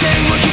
same